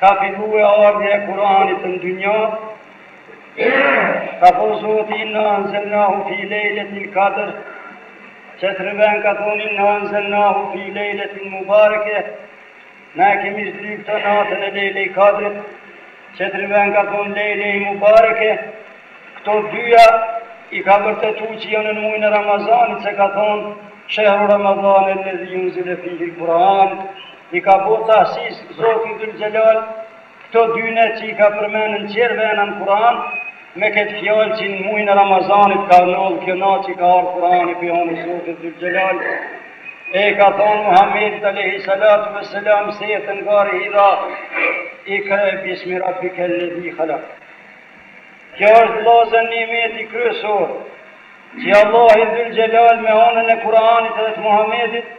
Ka fillue ardhja e Kur'anit në dynja, ka thonë Zoti inna enzelnahu fi lejletil kadr, qetri ven ka thonë inna enzelnahu fi lejletil mubareke, na e kemi zdryp këtë natën e lejle i kadrit, qetri ven ka thonë lejle i mubareke, këto dyja i ka vërtetu që janë në mujn e Ramazanit, se ka thonë shehru Ramazan elledhi unzile fihil Kur'an, I ka bo tahsis Zoti Dhul Xhelal këto dy net që i ka përmen në qetër ven në Kur'an me këtë fjalë që në mujn e Ramazanit ka ndodh kjo natë që ka ardh Kur'ani prej anës Zotit Dhul Xhelal e i ka thonë Muhammedit Alejhi Salatu Ve Selam se te gari hira ikre bismi Rabbikelledhi Khalak kjo është vllazën nimeti kryesor që Allahi Dhul Xhelal me anën e Kur'anit dhe të Muhammedit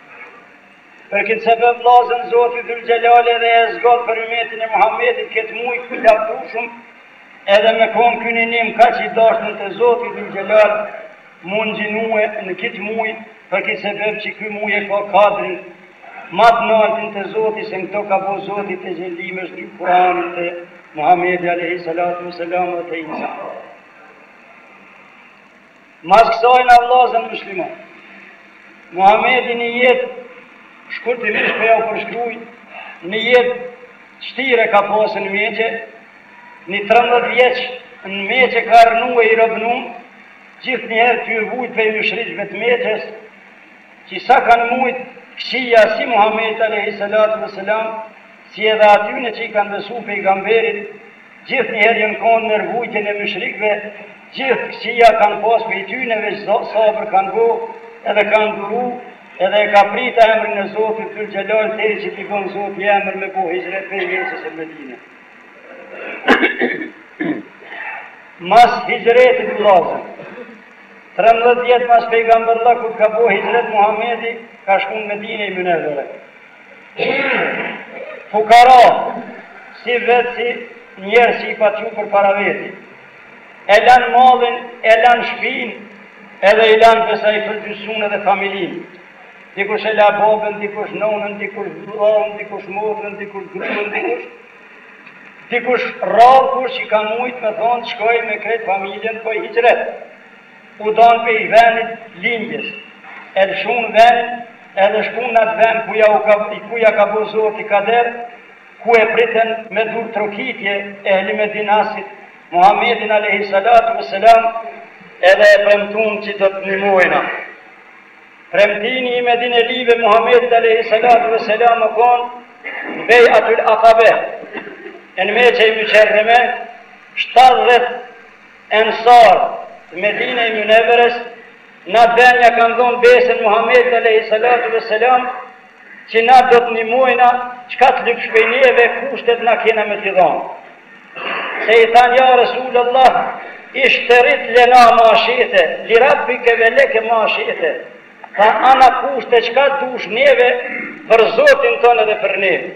Për këtë sebeb vllazën Zoti Dhul Xhelali edhe e zgjodh për ymetin e Muhamedit këtë mujë të lavdrushëm edhe me kon ky agjinim kaq i dashtun te Zoti Dhul Xhelal mu agjinue në këtë mujë për këtë sebeb që ky mujë e ka kadrin ma të naltin te Zoti se në këto ka bo Zoti të gjellimesh dy Kur'anit të Muhamedi Alejhi Salatu Veselam dhe të Insa. Mas kësaj na vllazën musliman Muhamedi një jet shkurtimisht po jau përshkruj një jet vshtirë ka pasë në Meqe një trembëdhjetë vjeç në Meqe ka rrnu e i robnu gjithnjëher ty vujt prej myshrikve të Meqes që sa kanë mujt kqija si Muhamedit alejhi selatu vesselam si edhe atyne që i kanë besu pejgamberit Gjith njëher jon kon ner vujtjen e myshrikve gjith kqija kan pas prej tyne veq sabër kan bo edhe kan duru edhe e ka prit emrin e Zotit dhul xhelal deri që t'i bon Zoti emër me bo hixhret prej Meqes në Medine mas hixhretit vllazër trembëdhjetë vjet mas pejgamberllëkut ka bo hixhret Muhamedi ka shku në Medine i mynevere Shqipt, fukara, si vetë si njerëz si i pa çu për para veti, e lanë mallin, e lanë shpinë, edhe i lanë besa përgjysunë edhe familinë. Dikush e la babën, dikush nonën, dikush vëllaun, dikush motrën, dikush gruën, dikush dikush rrallë kush që ka mujtë me thonë shkoj me krejt familjen po boj hixhret. U dan pej venit lindjes, e lshun venin edhe shkun nat ven ku ja u ka ku ja ka bo Zoti kader, ku e priten me durtrokitje Ehli Medinasit, Muhammedin alejhi salatu ve selam, edhe e premtun qi do të nimojna. Premtimi i Medinelive Muhammedit alejhi salatu ve selam u kon në Bejatul Akabe, në Meqe i Myqerreme, 70 Ensar, të Medine i Myneveres, nat ven ja kanë dhonë besën Muhammedit Alehi Salatu ve Selam, që na do të nimojna, qka të lypsh pej neve, kushtet na kena me t'i dhonë. Se i thanë, ja Resul Allah, ishterit lena ma shete, li rabbike ve leke ma shete, tha ana kushte qka dush neve për zotin tonë dhe për neve.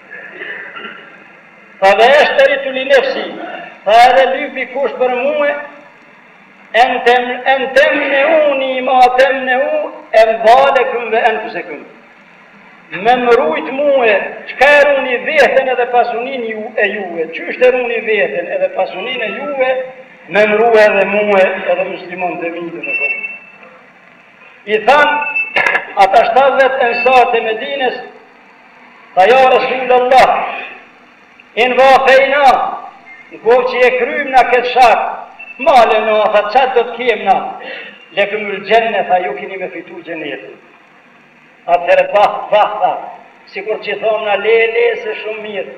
Tha ve eshteritu li nefsi, tha edhe lypi kusht për muë, en tem, en temneuni ma temneu, emvalekum ve enfusekum. Me më rujtë muë, qka e runi vetën edhe pasunin ju e juve, qysh e runi vetën edhe pasunin e juve, me më rujtë edhe muë edhe muslimontë mi dhe në këmë. I thanë, ata 70 ensartë e Medines, Tha ja Resul Allah, in vafejna, në koftë që e krymë na këtë shart, ma lena, tha qa do të kemë na, lekumul gjenne, tha ju kini me fitu gjennetin. Atëherë bah, bah, tha, sikur që thomë na le, le, se shumë mirë,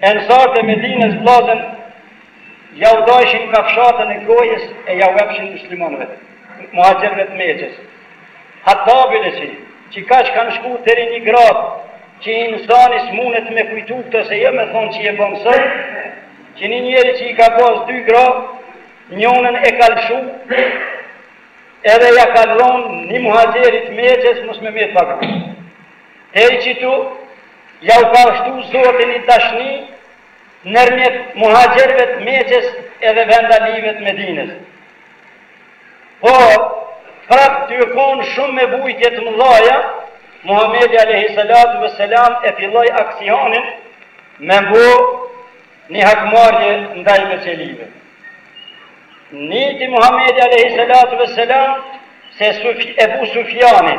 Ensartë e Medinës vllazën ja u dajshin kafshatën e gojës e ja u epshin muslimanëve, muhaxhirëve të Meqës. Hatta bile, që kaq kanë shku deri një gradë që insani s'munet me kujtu këto se jo me thonë që e bën sot, që një njeri që i ka pas dy gra, njonën e ka lëshu, edhe ja ka dhënë një muhaxhiri të Meqës mos me met pa gru. Tej qitu ja u ka shtu Zoti një dashni nermjet muhaxherëve të Meqes edhe vendalive të Medines. Por, prap tuj kon shumë me vujtje të mëdhaja, Muhamedi alejhi salatu ve selam e filloi aksionin me bo një hakmarrje ndaj meqelive. Niti Muhamedi alejhi salatu ve selam se Ebu Sufjani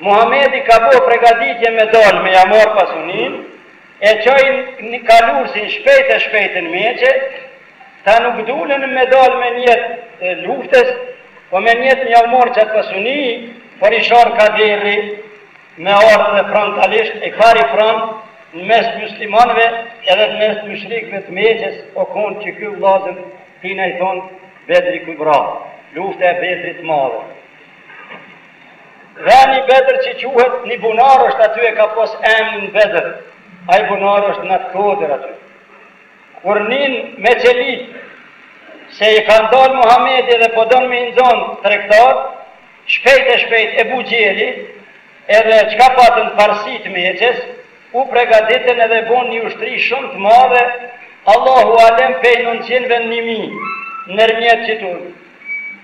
Muhamedi ka bo pregaditje me dal me ja marr pasuninë, e qojnë kalursin shpejt e shpejt në Meqe, ata nuk dulen me dal me njet luftes, po me njet me ja marr qatë pasuni, por ish kaderi me ardhë dhe frontalisht i pari front në mes muslimanëve edhe në mes mushrikëve të Meqes, o konë që kjo vllazën çi na i thonë Bedri Kubra, lufta e Bedrit t'madhe. Veni Bedr që quhet ni bunar është aty e ka pos emnin Bedr ai bunar është nat kodër aty kur nin meqelit se i kanë dal Muhamedi dhe po don me i nxon tregtart shpejt e shpejt Ebu Xhehli edhe çka patën parsit e Meqes u pregaditën edhe bon një ushtri shumë të madhe Allahu alem pej nënqinve ni mi nërmjet qitu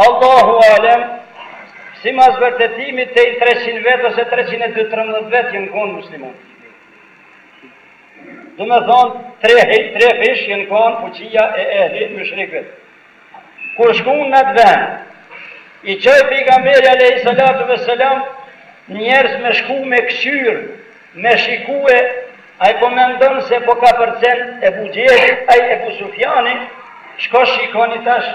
Allahu Alem, simas vërtetimit tej treqind vetë ose treqind e dy trembëdhjetë vetë jenë konë musliman. Domethonë, tre, tre fish jenë konë fuqia e ehli mushrikëve. Kur shkun në të vend, i çoj pejgamberi alejhi salatu ve selam, njerëz me shku me këqyrë, me shikue, ai po mendon se po ka përcen Ebu Xhehlit, ai Ebu Sufjani, shko shikoni tashë,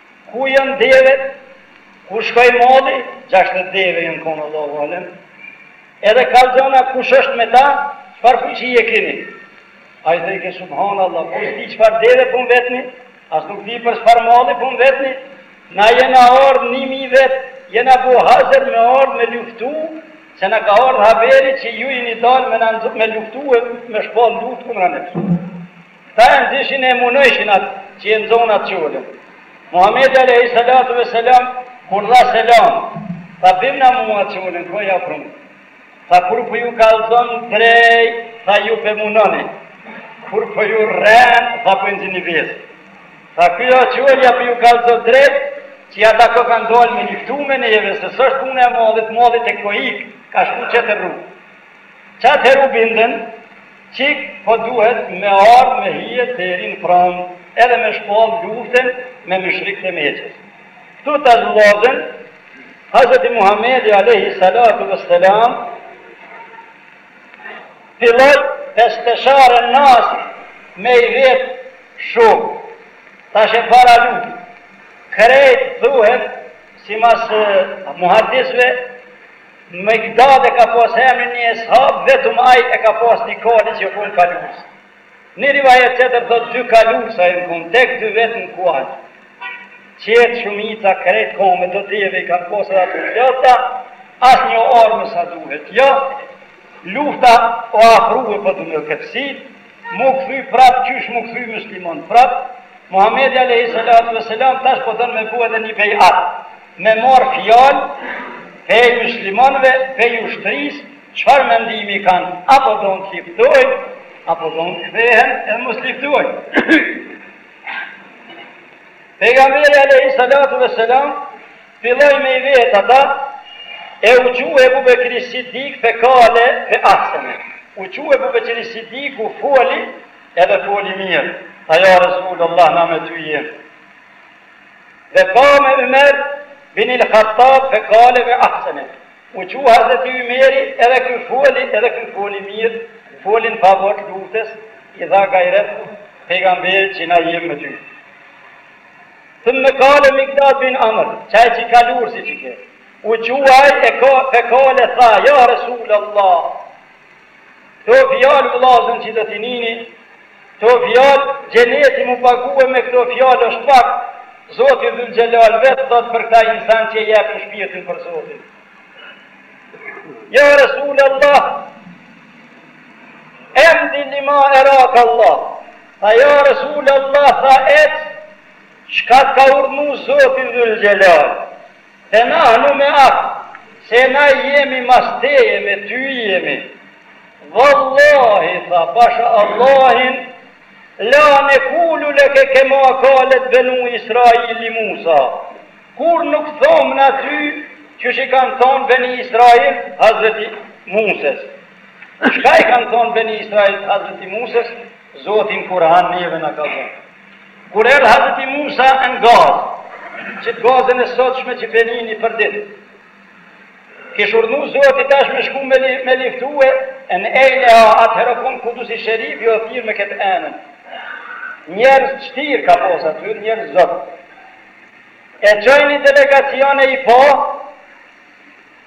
Ku janë devet? Ku shkoi malli? Gjashtëdhjetë deve janë konë Allahu alem. Edhe kalzona kush është me ta? Çfarë fuqie keni? Ai thojke subhanallahu, ku di çfarë deve pum vetni? As nuk di për çfarë malli pum vetni? Na jena ardhë një mi vetë, jena bu hazër me ardhë me luftu, se na ka ardhë haberi që ju jeni dalë me, me luftu e me shpallë luftë kunra ne Këta e nxishin e munojshin atë që e nxon, atë çolën. Muhamedi alejhi salatu ve selam kur dha selam, tha bim na mua çolën ku ja prun. Tha kur po ju kallzon drej, tha ju pe munoni. Kur po ju rren, tha po e shtini n'vesh. Tha ky çola po ju kallzo drejt, qi ata ka kanë dalë me liftu me neve, se s'është punë e mallit, malli veç ko ik, ka shku tjetër rrugë. Qatëher u bindën, Qi po duhet me ardh me hije deri në front edhe me shpall luften me myshrikët e Meqes. Këtu tash vllazen Hazreti Muhamedi alejhi salatu ve selam filloj istishare, nasin me i vet shumë. Tash ish e para luftë. Krejt thuhet simas muhaddisëve Mikdad e ka pas emrin një eshab vetëm ai e ka pas një kali që kon kalus. Në rivajet tjetër thot dy kalus jan kon tek dy vetë me kual. Qetë shumica krejt komë do deve i kanë pas edhe ato plotta, as një armë sa duhet. Jo, lufta o afru e po të më këtë si, Mu kthy prap qysh mu kthy mysliman prap Muhamedi alejhi selatu ve selam tash po don me bu edhe nji bejat me marr fjalë pej myslimanëve pej ushtrisë çfarë mendimi kan a po don të liftojn a po don të kthehen e mos liftojn pejgamberi alejhi selatu ve selam Filloi me i vetë ata, e u çu Ebu Bekri Sidik fe kale fe ahsene, u çu Ebu Bekri Sidiku foli edhe foli mirë, tha ja Resul Allah na me ty jemë. Dhe kame Ymer binil Khattab fe kale fe ahsene, u çu Hazreti Ymeri edhe ky foli edhe ky foli mirë, foli në favor të luftës, i dha gajret pejgamberit që na jemë me ty. Thumme kale Mikdad bin Amr, qaj qi kalursi qi ke, u çu ai e ka fe kale tha, ja Resul Allah, këto fjalë vëllazën që do t'i nini, këto fjalë xheneti mu pague me këto fjalë është pak, Zoti Dhul Xhelal vetë thot për këta insan që jepin shpirtin për Zotin. Ja Resul Allah, emdi lima erak Allah, Tha ja Resul Allah tha ec çka të ka urdhnu Zoti Dhul Xhelal fe nahnu meake se na jemi mas teje me ty jemi Vallahi tha pasha Allahin la nekulu leke kema kalet benu Israili Musa kurr nuk thomë na ty qysh i kanë thonë beni Israil Hazreti Muses Çka i kanë thonë Beni Israilt Hazreti Muses, Zoti në Kur'an neve na kallzon. Kur erdh Hazreti Musa në Gazë, qit Gazën e sotshme që pe nini për ditë, kish urnu Zoti tash me shku me, li, me liftue e në Ejlia atëherë o kon Kudusi Sherif o thirr me këtë emën njerëz të shtirë ka pas aty njerëz të zot e çojnë ni delegacion e i po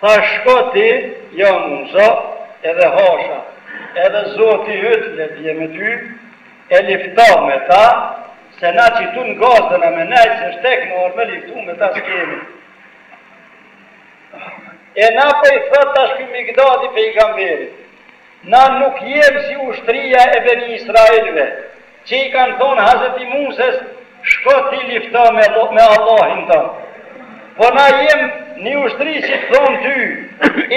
Tha shko ti ja Musa edhe hasha edhe Zoti yt le të je me ty e lifto me ta se na qitu në Gazë dona me nejt se shtek more me liftu me ta s'kemi e na po i thot tash ky Mikdadi pejgamberit na nuk jem si ushtria e beni israilve Që i kanë thonë Hazreti Muses, Shko ti lifto me me Allahin tënd. Po na jem një ushtri që të thonë ty,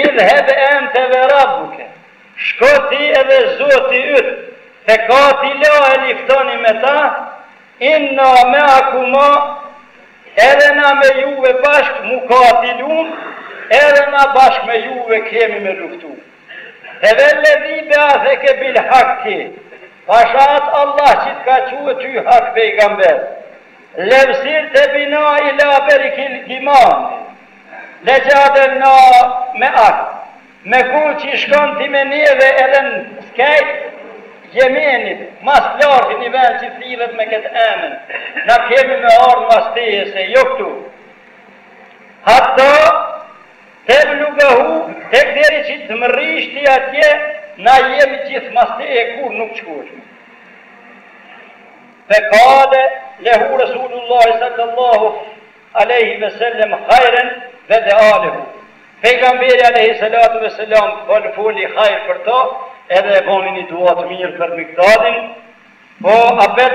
Idhheb ente ve Rabbuke. Shko ti edhe Zoti yt. Fe katila e liftoni me ta, inna me'akuma, edhe na me juve bashkë mukatilun, edhe na bashkë me juve kemi me luftu. Fe velledhi be'atheke bil hakki, pasha atë Allah që të ka çue ty hak pejgamber, lev sirte bina ila berikil gimami, lexhadelna me'ak, me kur që shkon ti me neve edhe në skej t'Jemenit, ma s'largti një vend që thirret me këtë emën, na kemi me ardh mas teje se jo këtu. Hatta Teblughahu tek deri qi të mrrish ti atje na jemi gjithë mas teje kurrë nuk çkueshme. Fekale lehu Resulullahi sallallahu alejhi ve sellem hajren ve dealehu. Pejgamberi alejhi salatu ve selam fol foli hajr për to, edhe e boni një dua të mirë për Mikdadin, po apet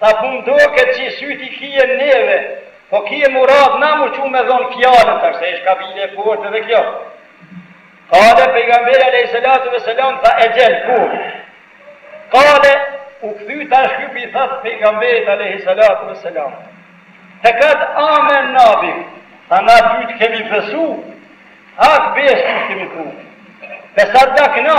Tha po m'doket qi sytë i kije neve, po kije murad na mu çu me dhon fjalën tash se ish kabile e fortë edhe kjo. Kale pejgamberi alejhi selatu ve selam tha exhel, po. Kale u kthy tash ky pi thot pejgamberit alejhi selatu ve selam. Fekad amenna bik, tha na ty të kemi besu, hak besë të kemi bu. Ve saddakna,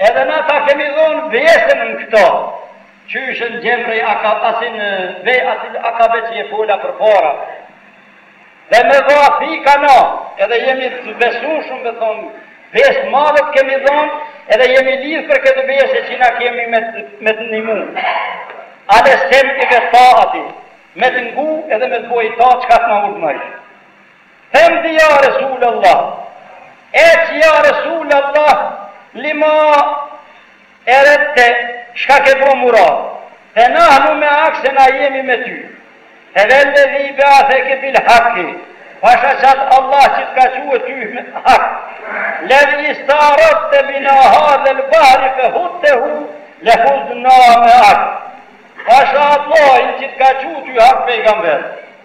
Edhe na ta kemi dhënë besën në këto. Qysh në xhemre aka asi n'bej'atil Akabe që e fola përpara. Ve mevathikana, edhe jemi të besushëm me thonë, besë të madhe të kemi dhënë, edhe jemi lidhë për këtë besë që na kemi me, me të nimu. Ales-sem'i vet-ta'ati, me të ngu edhe me të bo itat çka të na urdhnojsh Femdi ja Resul Allah, ec ja Resul Allah, lima eredte, çka ke bo murat, fe nahnu me ak se na jemi me ty. Fe velledhi be'atheke bil haki, pasha qat Allah që të ka çue ty me hak. Levista'radte bina hadhel bahre fe hudtehu, lehudna me'ak. Pasha Allah që të ka çue ty hak pejgamber.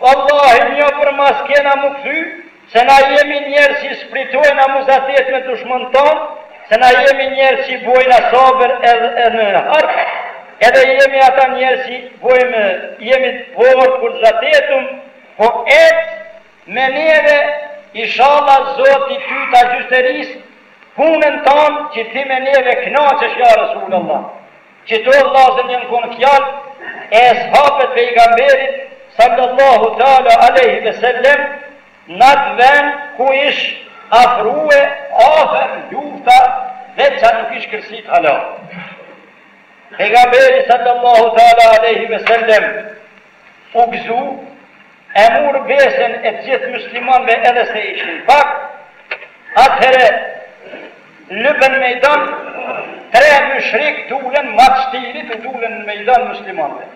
Vallahi njo përmas s'kena mu kthy se na jemi njerz qi s'pritojna m'u zatet me dushmon ton se na jemi njerz qi bojna sabër edhe në harb edhe jemi ata njerz qi bojmë jemi të fort kur zatetum po ec me neve ishalla zoti ty ta gjysteris punën ton qi ti me neve knaqesh ja Resulallah. Qëto vllazën jon kon fjal e eshabet pejgamberit sallallahu teala alejhi ve sellem nat ven ku ish afrue afer lufta dhe ca nuk ish kërsit hala. Pejgamberi sallallahu teala alejhi ve sellem U gëzu, e murë besën e gjithë myslimanëve edhe se ishin pak, atëherë lypën mejdan tre myshrikë dulën ma t'shtirit u dulën në mejdan myslimanëve.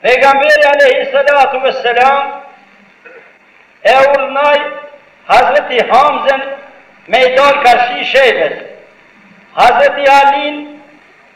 Pejgamberi alejhi selatu ve selam e urnaj Hazreti Hamzen me i dalë karshi Shejbes, Hazreti Alin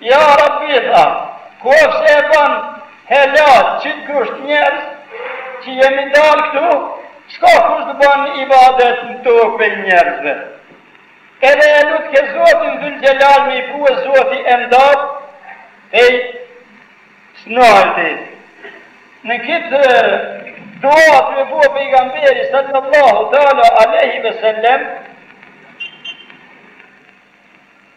Ja Rabbi tha, kofse e ban helak qit grusht njerëz që jemi dalë këtu, s'ka kush të ban ibadet në tokë prej njerëzve. Edhe e lut ke Zotin Dhul Xhelal me i prue Zoti imdat prej s'nalti. Në këtë dua ty e bo pejgamberi sallallahu ta'ala aleyhi ve sellem,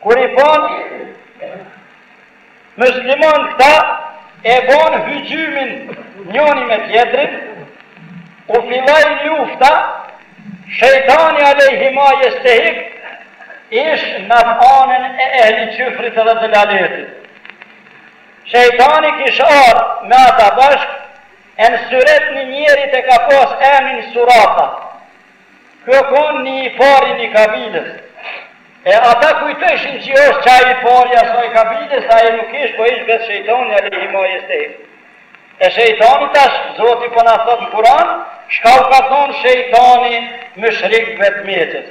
Kur i panë muslimant këta e bon hyxhymin njoni me tjetrin, u filloi lufta, shejtani alejhi ma jestehik ish nat anën e ehli qyfrit dhe të dalaletit. Shejtani kish ardh me ata bashkë, e në syret një njerit e ka pas emnin Suraka, Ky o kon ni i pari i ni kabiles e ata kujtojshin qi osht qaj i pari i asaj kabiles aji nuk ish po ish vet shejtani alejhi ma jestehik e shejtani tash zoti po na thot në kuran shka u ka thon shejtani myshrikve të meqes.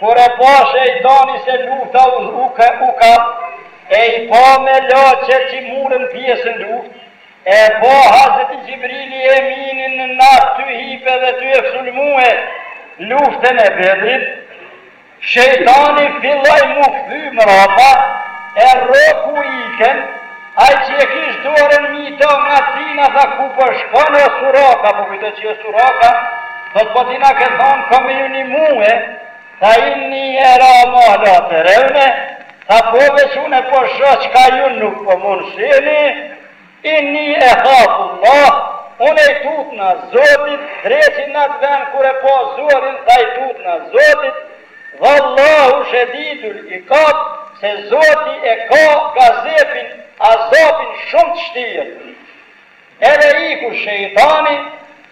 Kur e pa shejtani se lufta u kap, e i pa melaqet qi murën pjesë në luftë, e pa Hazreti Xhibrili Eminin në at ty hipe dhe ty e fsulmue luftën e Bedrit, shejtani filloi mu kthy mrapa, e rroku ikën, Ai që e kish duarën mi dorën e tina tha ku po shkon o suraka, po kujton që o suraka, thot po ti na ke thonë kam me ju nimue, tha inni era ma la terevne, tha po veç une po shoh çka ju nuk po mund shihni, inni ehafullah, une i tutna zotit, dreqi nat ven kur e pa zorin, tha i tutna zotit, Vallahu shedidul ikab se zoti e ka gazepin azabin shum të shtir edhe iku shejtani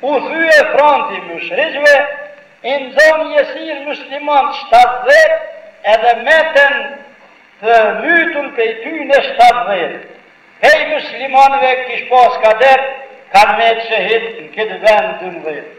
u thye fronti myshriqve i nxon jesir muslimant shtatëdhjetë edhe meten të mytun pej tyne shtatëdhjetë pej muslimanve kish pas kader kan met shehid në kët vend dymbëdhjetë